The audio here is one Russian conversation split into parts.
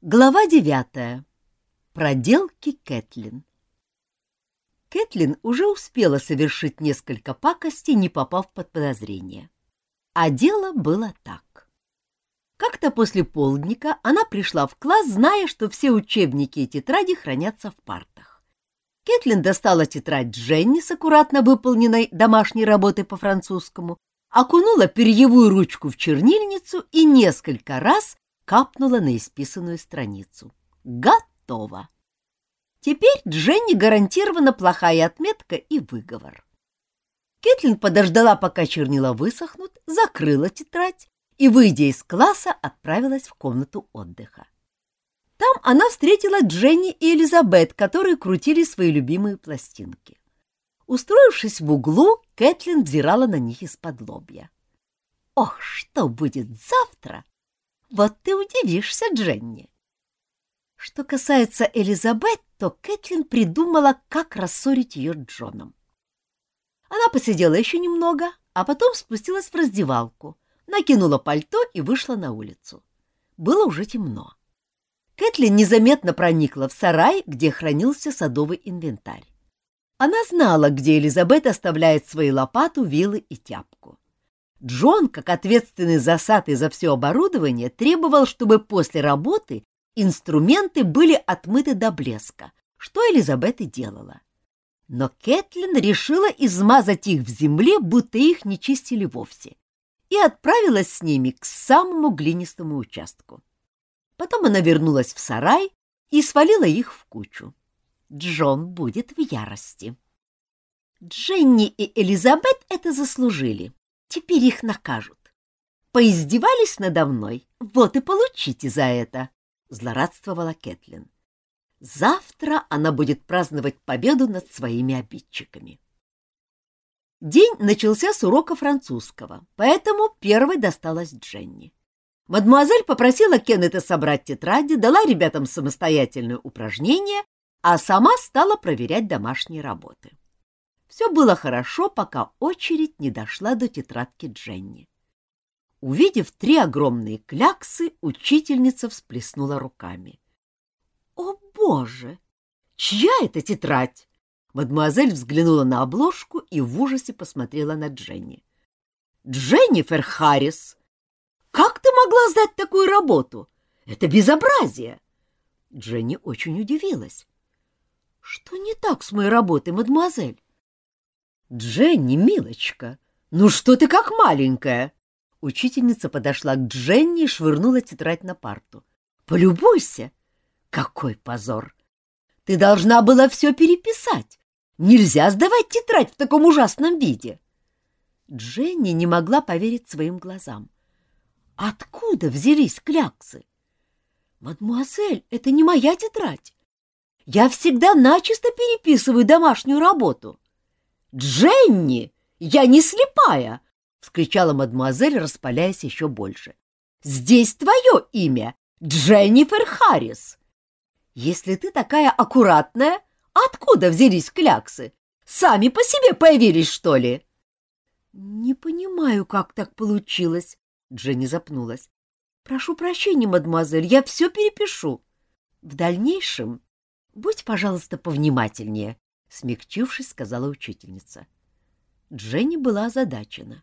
Глава девятая. Проделки Кэтлин. Кэтлин уже успела совершить несколько пакостей, не попав под подозрение. А дело было так. Как-то после полдника она пришла в класс, зная, что все учебники и тетради хранятся в партах. Кэтлин достала тетрадь Дженни с аккуратно выполненной домашней работой по французскому, окунула перьевую ручку в чернильницу и несколько раз капнула на исписанную страницу. Готово! Теперь Дженни гарантирована плохая отметка и выговор. Кэтлин подождала, пока чернила высохнут, закрыла тетрадь и, выйдя из класса, отправилась в комнату отдыха. Там она встретила Дженни и Элизабет, которые крутили свои любимые пластинки. Устроившись в углу, Кэтлин взирала на них из-под лобья. «Ох, что будет завтра!» Вот ты удивишься, Дженни. Что касается Элизабет, то Кэтлин придумала, как рассорить ее с Джоном. Она посидела еще немного, а потом спустилась в раздевалку, накинула пальто и вышла на улицу. Было уже темно. Кэтлин незаметно проникла в сарай, где хранился садовый инвентарь. Она знала, где Элизабет оставляет свои лопату, вилы и тяпку. Джон, как ответственный за сад и за все оборудование, требовал, чтобы после работы инструменты были отмыты до блеска, что Элизабет и делала. Но Кэтлин решила измазать их в земле, будто их не чистили вовсе, и отправилась с ними к самому глинистому участку. Потом она вернулась в сарай и свалила их в кучу. Джон будет в ярости. Дженни и Элизабет это заслужили. Теперь их накажут. Поиздевались надо мной, вот и получите за это, — злорадствовала Кэтлин. Завтра она будет праздновать победу над своими обидчиками. День начался с урока французского, поэтому первой досталась Дженни. Мадмуазель попросила Кеннета собрать тетради, дала ребятам самостоятельное упражнение, а сама стала проверять домашние работы. Все было хорошо, пока очередь не дошла до тетрадки Дженни. Увидев три огромные кляксы, учительница всплеснула руками. — О, Боже! Чья это тетрадь? Мадемуазель взглянула на обложку и в ужасе посмотрела на Дженни. — Дженнифер Харрис! Как ты могла сдать такую работу? Это безобразие! Дженни очень удивилась. — Что не так с моей работой, мадемуазель? «Дженни, милочка, ну что ты как маленькая?» Учительница подошла к Дженни и швырнула тетрадь на парту. «Полюбуйся! Какой позор! Ты должна была все переписать. Нельзя сдавать тетрадь в таком ужасном виде!» Дженни не могла поверить своим глазам. «Откуда взялись кляксы?» «Мадемуазель, это не моя тетрадь. Я всегда начисто переписываю домашнюю работу». «Дженни, я не слепая!» — вскричала мадемуазель, распаляясь еще больше. «Здесь твое имя, Дженнифер Харрис. Если ты такая аккуратная, откуда взялись кляксы? Сами по себе появились, что ли?» «Не понимаю, как так получилось», — Дженни запнулась. «Прошу прощения, мадемуазель, я все перепишу. В дальнейшем будь, пожалуйста, повнимательнее», — смягчившись, сказала учительница. Дженни была озадачена.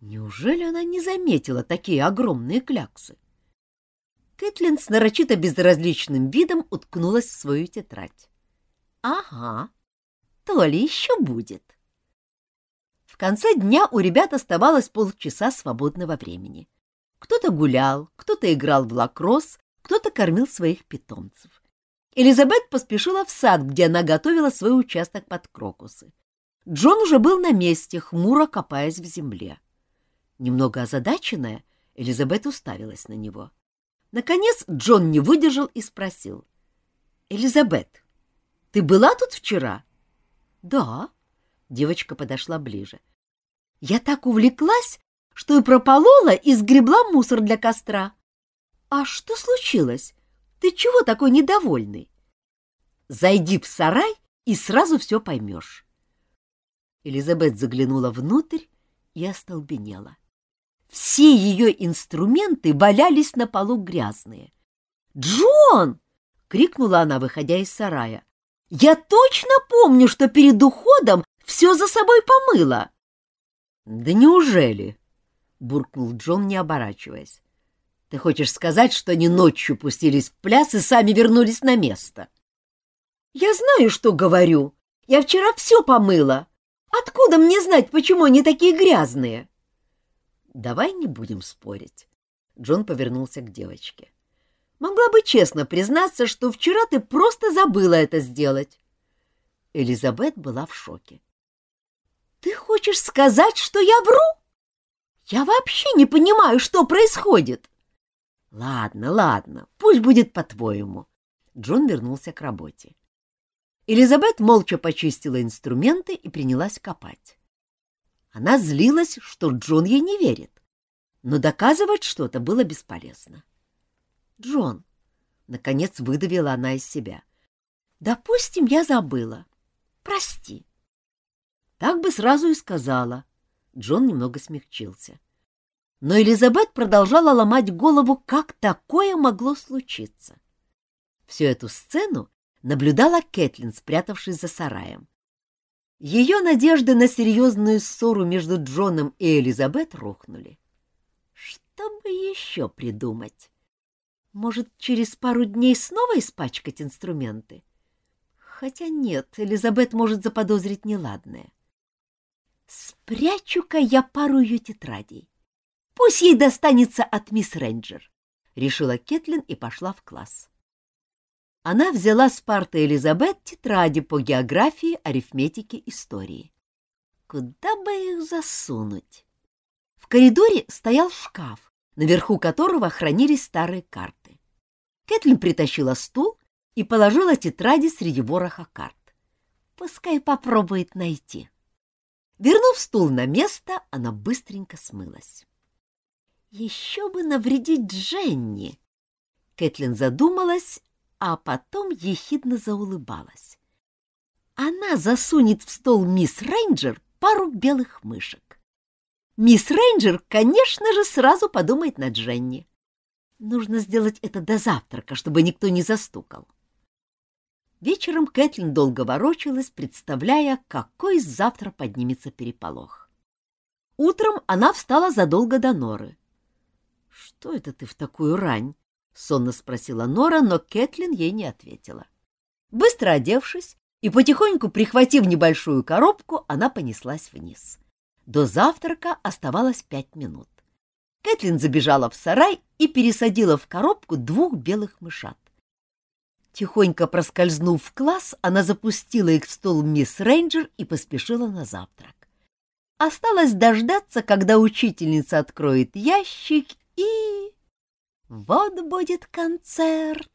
Неужели она не заметила такие огромные кляксы? Кэтлин с нарочито безразличным видом уткнулась в свою тетрадь. — Ага, то ли еще будет. В конце дня у ребят оставалось полчаса свободного времени. Кто-то гулял, кто-то играл в лакросс, кто-то кормил своих питомцев. Элизабет поспешила в сад, где она готовила свой участок под крокусы. Джон уже был на месте, хмуро копаясь в земле. Немного озадаченная, Элизабет уставилась на него. Наконец Джон не выдержал и спросил. — Элизабет, ты была тут вчера? — Да. Девочка подошла ближе. — Я так увлеклась, что и прополола и сгребла мусор для костра. — А что случилось? Ты чего такой недовольный? Зайди в сарай и сразу все поймешь. Элизабет заглянула внутрь и остолбенела. Все ее инструменты валялись на полу грязные. Джон! — крикнула она, выходя из сарая. — Я точно помню, что перед уходом все за собой помыла. — Да неужели? — буркнул Джон, не оборачиваясь. — Ты хочешь сказать, что они ночью пустились в пляс и сами вернулись на место? — Я знаю, что говорю. Я вчера все помыла. Откуда мне знать, почему они такие грязные? — Давай не будем спорить. Джон повернулся к девочке. Могла бы честно признаться, что вчера ты просто забыла это сделать. Элизабет была в шоке. Ты хочешь сказать, что я вру? Я вообще не понимаю, что происходит. Ладно, ладно, пусть будет по-твоему. Джон вернулся к работе. Элизабет молча почистила инструменты и принялась копать. Она злилась, что Джон ей не верит, но доказывать что-то было бесполезно. Джон, наконец выдавила она из себя. Допустим, я забыла. Прости. Так бы сразу и сказала. Джон немного смягчился. Но Элизабет продолжала ломать голову, как такое могло случиться. Всю эту сцену наблюдала Кэтлин, спрятавшись за сараем. Ее надежды на серьезную ссору между Джоном и Элизабет рухнули. Что бы еще придумать? Может, через пару дней снова испачкать инструменты? Хотя нет, Элизабет может заподозрить неладное. Спрячу-ка я пару ее тетрадей. Пусть ей достанется от мисс Рейнджер, — решила Кетлин и пошла в класс. Она взяла с парты Элизабет тетради по географии, арифметике, истории. Куда бы их засунуть? В коридоре стоял шкаф, наверху которого хранились старые карты. Кэтлин притащила стул и положила тетради среди вороха карт. Пускай попробует найти. Вернув стул на место, она быстренько смылась. Еще бы навредить Дженни! Кэтлин задумалась, а потом ехидно заулыбалась. Она засунет в стол мисс Рейнджер пару белых мышек. Мисс Рейнджер, конечно же, сразу подумает на Дженни. Нужно сделать это до завтрака, чтобы никто не застукал. Вечером Кэтлин долго ворочалась, представляя, какой завтра поднимется переполох. Утром она встала задолго до Норы. — Что это ты в такую рань? — сонно спросила Нора, но Кэтлин ей не ответила. Быстро одевшись и потихоньку прихватив небольшую коробку, она понеслась вниз. До завтрака оставалось пять минут. Кэтлин забежала в сарай и пересадила в коробку двух белых мышат. Тихонько проскользнув в класс, она запустила их в стол мисс Рейнджер и поспешила на завтрак. Осталось дождаться, когда учительница откроет ящик, и... Вот будет концерт!